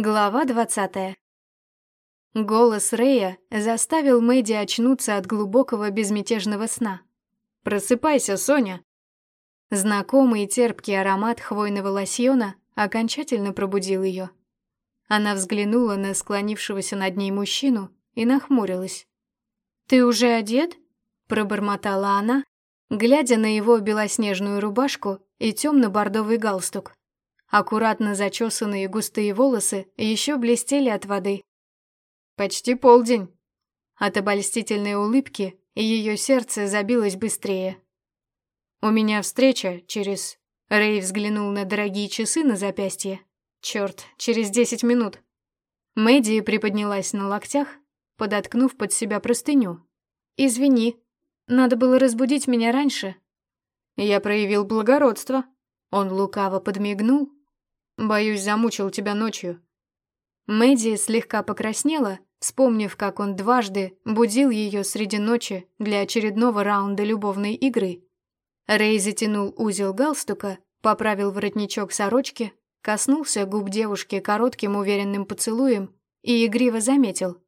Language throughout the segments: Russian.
Глава двадцатая. Голос Рэя заставил Мэдди очнуться от глубокого безмятежного сна. «Просыпайся, Соня!» Знакомый терпкий аромат хвойного лосьона окончательно пробудил ее. Она взглянула на склонившегося над ней мужчину и нахмурилась. «Ты уже одет?» — пробормотала она, глядя на его белоснежную рубашку и темно-бордовый галстук. Аккуратно зачесанные густые волосы еще блестели от воды. «Почти полдень». От обольстительной улыбки ее сердце забилось быстрее. «У меня встреча через...» Рэй взглянул на дорогие часы на запястье. «Черт, через десять минут». Мэдди приподнялась на локтях, подоткнув под себя простыню. «Извини, надо было разбудить меня раньше». Я проявил благородство. Он лукаво подмигнул, Боюсь, замучил тебя ночью». Мэдди слегка покраснела, вспомнив, как он дважды будил ее среди ночи для очередного раунда любовной игры. Рэй затянул узел галстука, поправил воротничок сорочки, коснулся губ девушки коротким уверенным поцелуем и игриво заметил.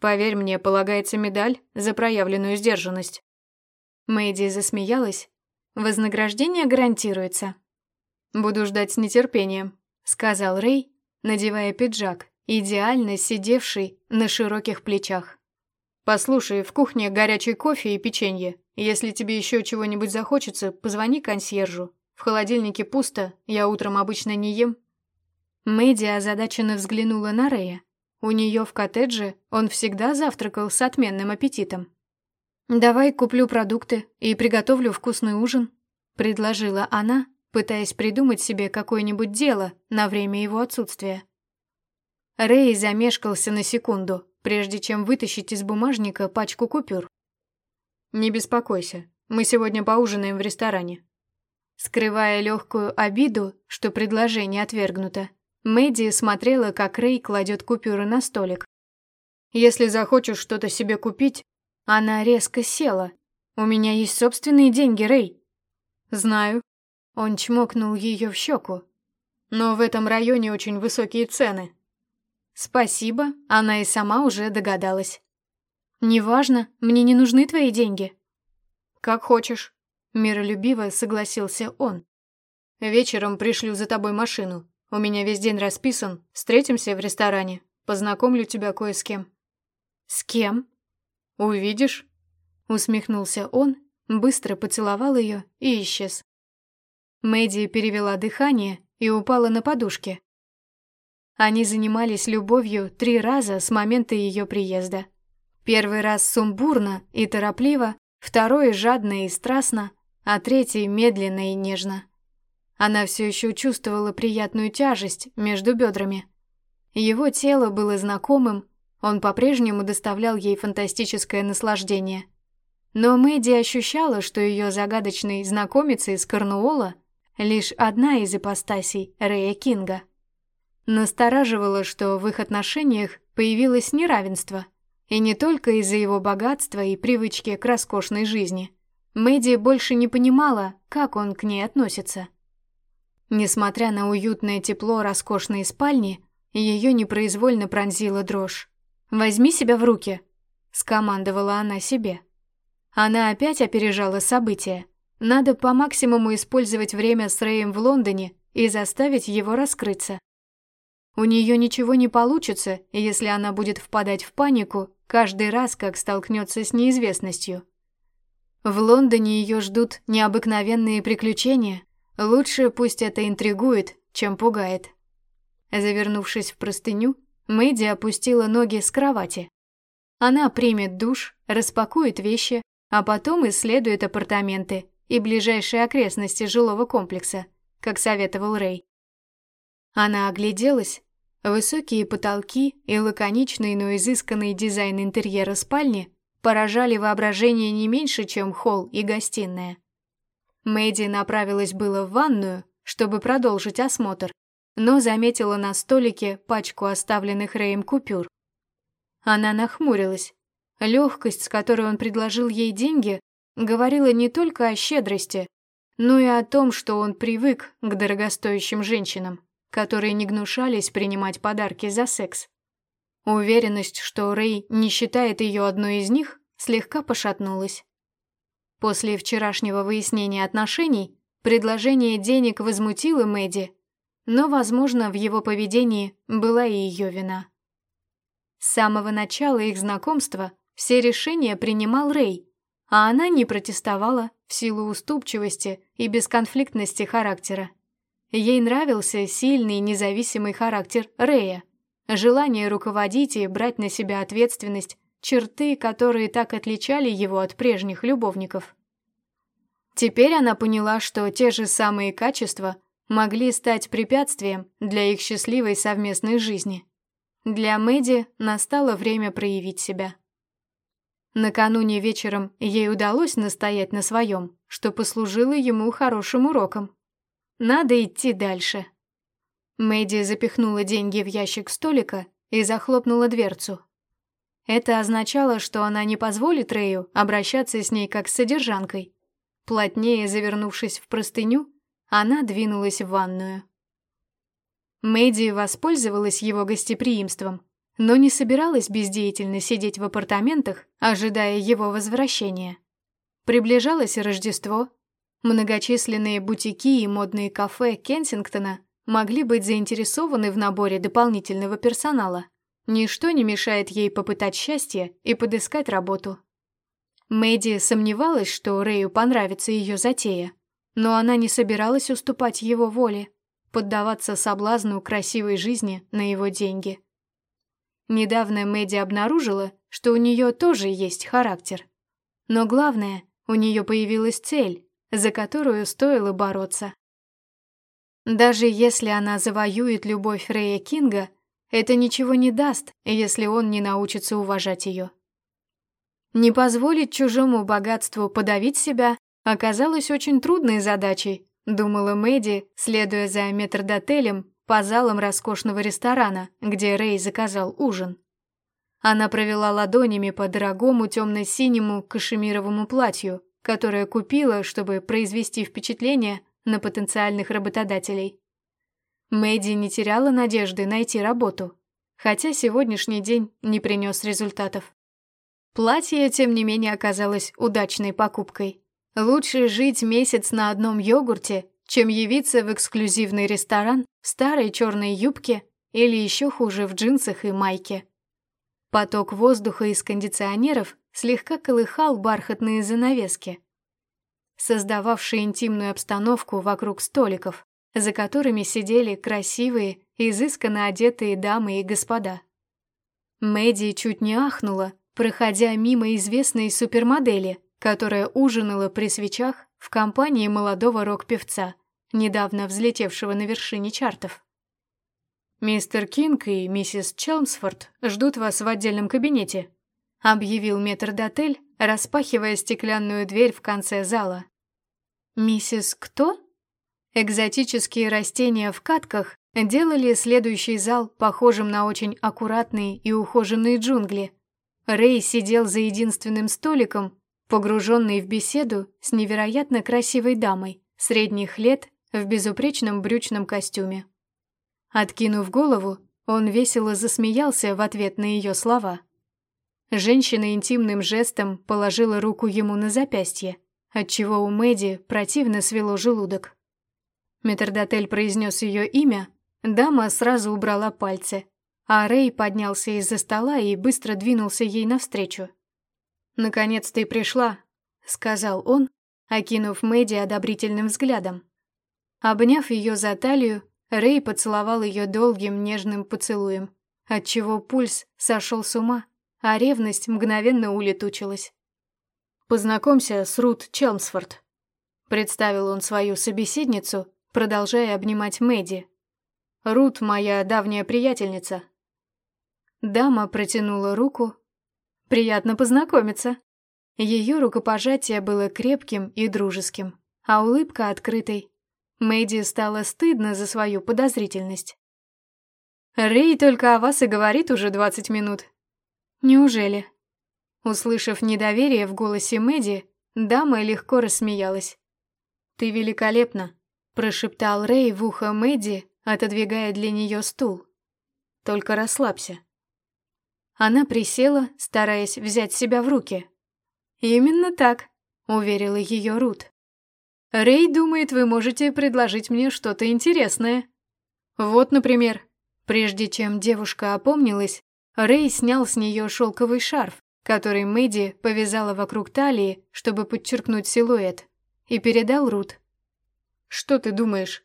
«Поверь мне, полагается медаль за проявленную сдержанность». Мэдди засмеялась. «Вознаграждение гарантируется». «Буду ждать с нетерпением», сказал Рэй, надевая пиджак, идеально сидевший на широких плечах. «Послушай, в кухне горячий кофе и печенье. Если тебе еще чего-нибудь захочется, позвони консьержу. В холодильнике пусто, я утром обычно не ем». Мэдди озадаченно взглянула на Рэя. У нее в коттедже он всегда завтракал с отменным аппетитом. «Давай куплю продукты и приготовлю вкусный ужин», — предложила она, пытаясь придумать себе какое-нибудь дело на время его отсутствия. Рэй замешкался на секунду, прежде чем вытащить из бумажника пачку купюр. «Не беспокойся, мы сегодня поужинаем в ресторане». Скрывая легкую обиду, что предложение отвергнуто, Мэдди смотрела, как Рэй кладет купюры на столик. «Если захочешь что-то себе купить...» Она резко села. «У меня есть собственные деньги, Рэй». «Знаю», он чмокнул ее в щеку. Но в этом районе очень высокие цены. Спасибо, она и сама уже догадалась. Неважно, мне не нужны твои деньги. Как хочешь, миролюбиво согласился он. Вечером пришлю за тобой машину. У меня весь день расписан. Встретимся в ресторане. Познакомлю тебя кое с кем. С кем? Увидишь. Усмехнулся он, быстро поцеловал ее и исчез. Мэдди перевела дыхание и упала на подушке. Они занимались любовью три раза с момента ее приезда. Первый раз сумбурно и торопливо, второй жадно и страстно, а третий медленно и нежно. Она все еще чувствовала приятную тяжесть между бедрами. Его тело было знакомым, он по-прежнему доставлял ей фантастическое наслаждение. Но Мэдди ощущала, что ее загадочный знакомец из Корнуола — лишь одна из ипостасей Рэя Кинга. Настораживало, что в их отношениях появилось неравенство, и не только из-за его богатства и привычки к роскошной жизни. Мэдди больше не понимала, как он к ней относится. Несмотря на уютное тепло роскошной спальни, ее непроизвольно пронзила дрожь. «Возьми себя в руки», — скомандовала она себе. Она опять опережала события. Надо по максимуму использовать время с Рэем в Лондоне и заставить его раскрыться. У нее ничего не получится, если она будет впадать в панику каждый раз, как столкнется с неизвестностью. В Лондоне ее ждут необыкновенные приключения. Лучше пусть это интригует, чем пугает. Завернувшись в простыню, Мэдди опустила ноги с кровати. Она примет душ, распакует вещи, а потом исследует апартаменты и ближайшие окрестности жилого комплекса, как советовал Рэй. Она огляделась. Высокие потолки и лаконичный, но изысканный дизайн интерьера спальни поражали воображение не меньше, чем холл и гостиная. Мэдди направилась было в ванную, чтобы продолжить осмотр, но заметила на столике пачку оставленных Рэем купюр. Она нахмурилась. Легкость, с которой он предложил ей деньги, говорила не только о щедрости, но и о том, что он привык к дорогостоящим женщинам. которые не гнушались принимать подарки за секс. Уверенность, что Рэй не считает ее одной из них, слегка пошатнулась. После вчерашнего выяснения отношений предложение денег возмутило Мэдди, но, возможно, в его поведении была и ее вина. С самого начала их знакомства все решения принимал Рэй, а она не протестовала в силу уступчивости и бесконфликтности характера. Ей нравился сильный независимый характер Рэя, желание руководить и брать на себя ответственность, черты, которые так отличали его от прежних любовников. Теперь она поняла, что те же самые качества могли стать препятствием для их счастливой совместной жизни. Для Мэдди настало время проявить себя. Накануне вечером ей удалось настоять на своем, что послужило ему хорошим уроком. Надо идти дальше. Мэдди запихнула деньги в ящик столика и захлопнула дверцу. Это означало, что она не позволит Рэю обращаться с ней как с содержанкой. Плотнее завернувшись в простыню, она двинулась в ванную. Мэдди воспользовалась его гостеприимством, но не собиралась бездеятельно сидеть в апартаментах, ожидая его возвращения. Приближалось Рождество. Многочисленные бутики и модные кафе Кенсингтона могли быть заинтересованы в наборе дополнительного персонала. Ничто не мешает ей попытать счастье и подыскать работу. Мэдди сомневалась, что Рэю понравится ее затея, но она не собиралась уступать его воле поддаваться соблазну красивой жизни на его деньги. Недавно Мэдди обнаружила, что у нее тоже есть характер. Но главное, у нее появилась цель, за которую стоило бороться. Даже если она завоюет любовь Рэя Кинга, это ничего не даст, если он не научится уважать ее. Не позволить чужому богатству подавить себя оказалось очень трудной задачей, Думала Мэдди, следуя за метрдотелем по залам роскошного ресторана, где Рэй заказал ужин. Она провела ладонями по дорогому темно-синему кашемировому платью, которое купила, чтобы произвести впечатление на потенциальных работодателей. Мэдди не теряла надежды найти работу, хотя сегодняшний день не принес результатов. Платье, тем не менее, оказалось удачной покупкой. Лучше жить месяц на одном йогурте, чем явиться в эксклюзивный ресторан в старой черной юбке или еще хуже в джинсах и майке. Поток воздуха из кондиционеров слегка колыхал бархатные занавески, создававшие интимную обстановку вокруг столиков, за которыми сидели красивые, изысканно одетые дамы и господа. Мэдди чуть не ахнула, проходя мимо известной супермодели, которая ужинала при свечах в компании молодого рок-певца, недавно взлетевшего на вершине чартов. «Мистер Кинг и миссис Челмсфорд ждут вас в отдельном кабинете», объявил метрдотель, распахивая стеклянную дверь в конце зала. «Миссис кто?» Экзотические растения в катках делали следующий зал похожим на очень аккуратные и ухоженные джунгли. Рэй сидел за единственным столиком погруженный в беседу с невероятно красивой дамой, средних лет, в безупречном брючном костюме. Откинув голову, он весело засмеялся в ответ на ее слова. Женщина интимным жестом положила руку ему на запястье, отчего у Мэдди противно свело желудок. Метрдотель произнес ее имя, дама сразу убрала пальцы, а Рэй поднялся из-за стола и быстро двинулся ей навстречу. «Наконец ты пришла», — сказал он, окинув Мэдди одобрительным взглядом. Обняв ее за талию, Рэй поцеловал ее долгим нежным поцелуем, отчего пульс сошел с ума, а ревность мгновенно улетучилась. «Познакомься с Рут Челмсфорд», — представил он свою собеседницу, продолжая обнимать Мэдди. «Рут — моя давняя приятельница». Дама протянула руку, Приятно познакомиться». Ее рукопожатие было крепким и дружеским, а улыбка открытой. Мэйди стало стыдно за свою подозрительность. «Рэй только о вас и говорит уже двадцать минут». «Неужели?» Услышав недоверие в голосе Мэдди, дама легко рассмеялась. «Ты великолепна», — прошептал Рэй в ухо Мэдди, отодвигая для нее стул. «Только расслабься». Она присела, стараясь взять себя в руки. «Именно так», — уверила ее Рут. «Рэй думает, вы можете предложить мне что-то интересное. Вот, например». Прежде чем девушка опомнилась, Рэй снял с нее шелковый шарф, который Мэдди повязала вокруг талии, чтобы подчеркнуть силуэт, и передал Рут. «Что ты думаешь?»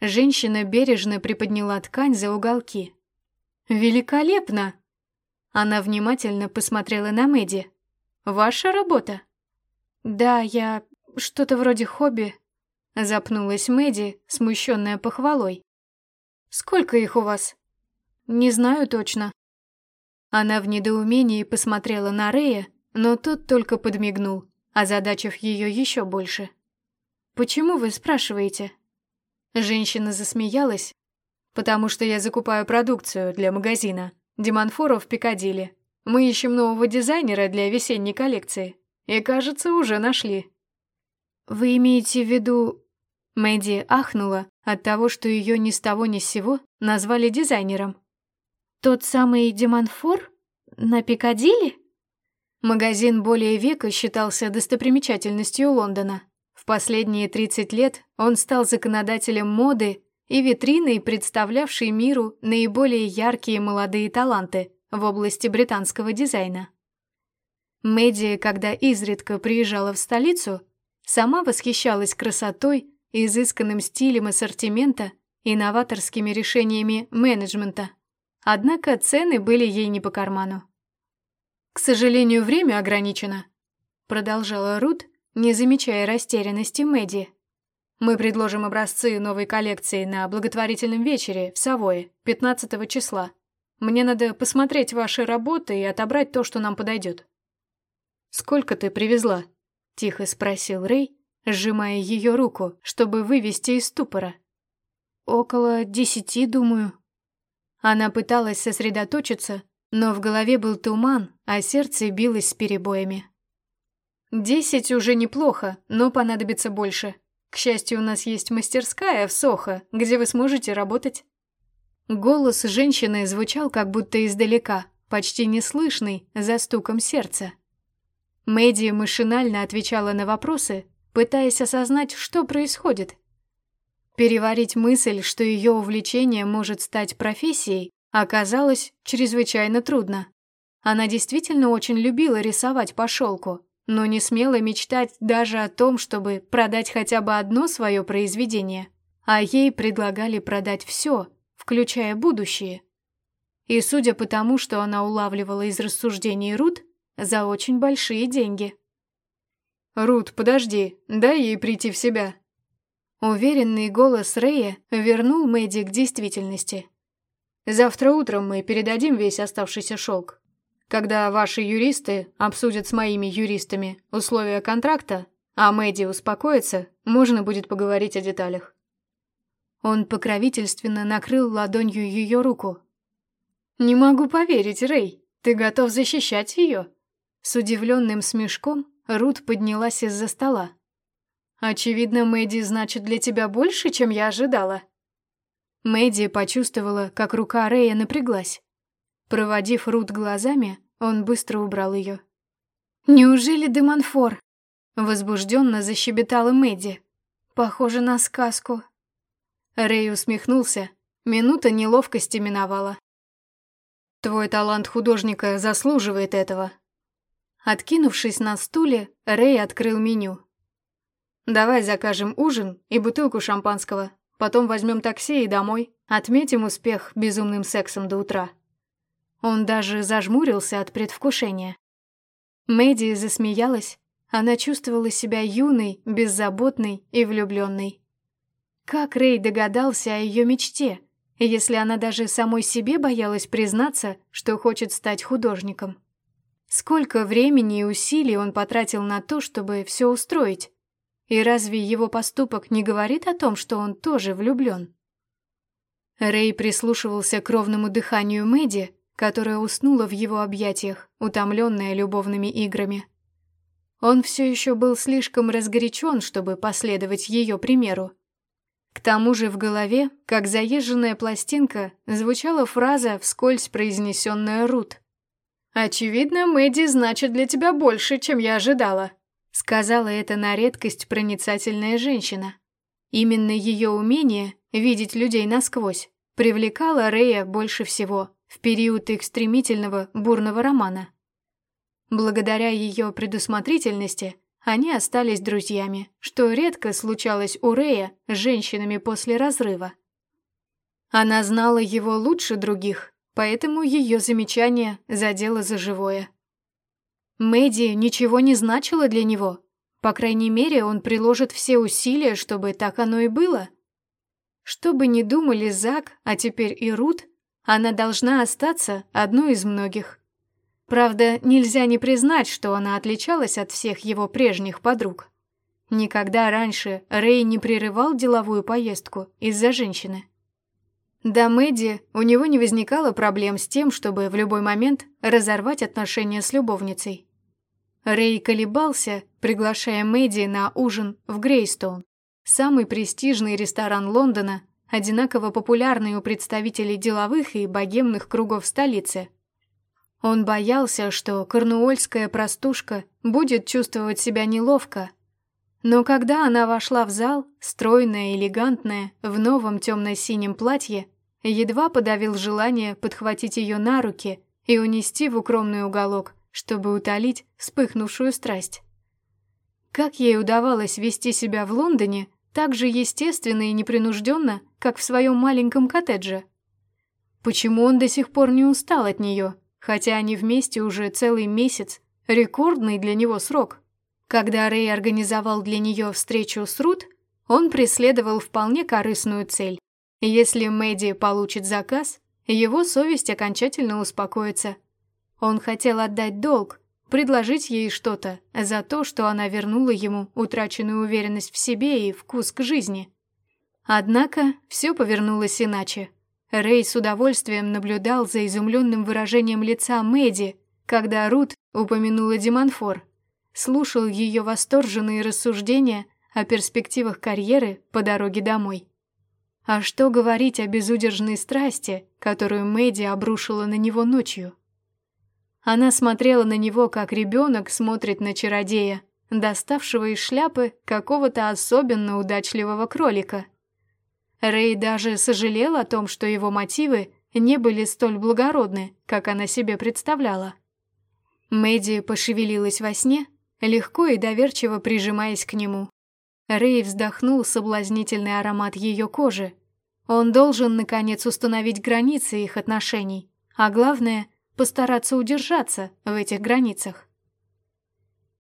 Женщина бережно приподняла ткань за уголки. «Великолепно!» Она внимательно посмотрела на Мэдди. «Ваша работа?» «Да, я... что-то вроде хобби», — запнулась Мэдди, смущенная похвалой. «Сколько их у вас?» «Не знаю точно». Она в недоумении посмотрела на Рея, но тот только подмигнул, озадачив ее еще больше. «Почему вы спрашиваете?» Женщина засмеялась, потому что я закупаю продукцию для магазина. Демонфора в Пикадилли. Мы ищем нового дизайнера для весенней коллекции. И, кажется, уже нашли». «Вы имеете в виду...» Мэдди ахнула от того, что ее ни с того ни с сего назвали дизайнером. «Тот самый Демонфор? На Пикадилли?» Магазин более века считался достопримечательностью Лондона. В последние 30 лет он стал законодателем моды и витриной, представлявшей миру наиболее яркие молодые таланты в области британского дизайна. Мэдди, когда изредка приезжала в столицу, сама восхищалась красотой, изысканным стилем ассортимента и новаторскими решениями менеджмента. Однако цены были ей не по карману. «К сожалению, время ограничено», — продолжала Рут, не замечая растерянности Мэдди. Мы предложим образцы новой коллекции на благотворительном вечере в Савое, 15 числа. Мне надо посмотреть ваши работы и отобрать то, что нам подойдет. «Сколько ты привезла?» — тихо спросил Рэй, сжимая ее руку, чтобы вывести из ступора. «Около десяти, думаю». Она пыталась сосредоточиться, но в голове был туман, а сердце билось с перебоями. «Десять уже неплохо, но понадобится больше», к счастью, у нас есть мастерская в Сохо, где вы сможете работать». Голос женщины звучал как будто издалека, почти неслышный, за стуком сердца. Мэдди машинально отвечала на вопросы, пытаясь осознать, что происходит. Переварить мысль, что ее увлечение может стать профессией, оказалось чрезвычайно трудно. Она действительно очень любила рисовать по шелку, но не смела мечтать даже о том, чтобы продать хотя бы одно свое произведение, а ей предлагали продать все, включая будущее. И судя по тому, что она улавливала из рассуждений Рут, за очень большие деньги. «Рут, подожди, дай ей прийти в себя». Уверенный голос Рэя вернул Мэдди к действительности. «Завтра утром мы передадим весь оставшийся шелк. Когда ваши юристы обсудят с моими юристами условия контракта, а Мэдди успокоится, можно будет поговорить о деталях. Он покровительственно накрыл ладонью ее руку. «Не могу поверить, Рэй, ты готов защищать ее?» С удивленным смешком Рут поднялась из-за стола. «Очевидно, Мэдди значит для тебя больше, чем я ожидала». Мэдди почувствовала, как рука Рэя напряглась. Проводив Рут глазами, он быстро убрал ее. «Неужели Демонфор?» Возбужденно защебетала Мэдди. «Похоже на сказку». Рэй усмехнулся. Минута неловкости миновала. «Твой талант художника заслуживает этого». Откинувшись на стуле, Рэй открыл меню. «Давай закажем ужин и бутылку шампанского. Потом возьмем такси и домой. Отметим успех безумным сексом до утра». Он даже зажмурился от предвкушения. Мэдди засмеялась. Она чувствовала себя юной, беззаботной и влюбленной. Как Рэй догадался о ее мечте, если она даже самой себе боялась признаться, что хочет стать художником? Сколько времени и усилий он потратил на то, чтобы все устроить? И разве его поступок не говорит о том, что он тоже влюблен? Рэй прислушивался к ровному дыханию Мэдди, которая уснула в его объятиях, утомленная любовными играми. Он все еще был слишком разгорячен, чтобы последовать ее примеру. К тому же в голове, как заезженная пластинка, звучала фраза, вскользь произнесенная Рут. «Очевидно, Мэдди значит для тебя больше, чем я ожидала», сказала эта на редкость проницательная женщина. Именно ее умение видеть людей насквозь привлекало Рэя больше всего в период их стремительного бурного романа. Благодаря ее предусмотрительности они остались друзьями, что редко случалось у Рэя с женщинами после разрыва. Она знала его лучше других, поэтому ее замечание задело за живое. Мэдди ничего не значило для него. По крайней мере, он приложит все усилия, чтобы так оно и было. Что бы ни думали Зак, а теперь и Рут, она должна остаться одной из многих. Правда, нельзя не признать, что она отличалась от всех его прежних подруг. Никогда раньше Рэй не прерывал деловую поездку из-за женщины. До Мэдди у него не возникало проблем с тем, чтобы в любой момент разорвать отношения с любовницей. Рэй колебался, приглашая Мэдди на ужин в Грейстоун, самый престижный ресторан Лондона, одинаково популярный у представителей деловых и богемных кругов столицы – он боялся, что корнуольская простушка будет чувствовать себя неловко. Но когда она вошла в зал, стройная, элегантная, в новом темно-синем платье, едва подавил желание подхватить ее на руки и унести в укромный уголок, чтобы утолить вспыхнувшую страсть. Как ей удавалось вести себя в Лондоне так же естественно и непринужденно, как в своем маленьком коттедже? Почему он до сих пор не устал от нее? хотя они вместе уже целый месяц, рекордный для него срок. Когда Рэй организовал для нее встречу с Рут, он преследовал вполне корыстную цель. Если Мэдди получит заказ, его совесть окончательно успокоится. Он хотел отдать долг, предложить ей что-то за то, что она вернула ему утраченную уверенность в себе и вкус к жизни. Однако все повернулось иначе. Рэй с удовольствием наблюдал за изумленным выражением лица Мэдди, когда Рут упомянула Диманфор, слушал ее восторженные рассуждения о перспективах карьеры по дороге домой. А что говорить о безудержной страсти, которую Мэдди обрушила на него ночью? Она смотрела на него, как ребенок смотрит на чародея, доставшего из шляпы какого-то особенно удачливого кролика. Рэй даже сожалел о том, что его мотивы не были столь благородны, как она себе представляла. Мэдди пошевелилась во сне, легко и доверчиво прижимаясь к нему. Рэй вздохнул соблазнительный аромат ее кожи. Он должен, наконец, установить границы их отношений, а главное — постараться удержаться в этих границах.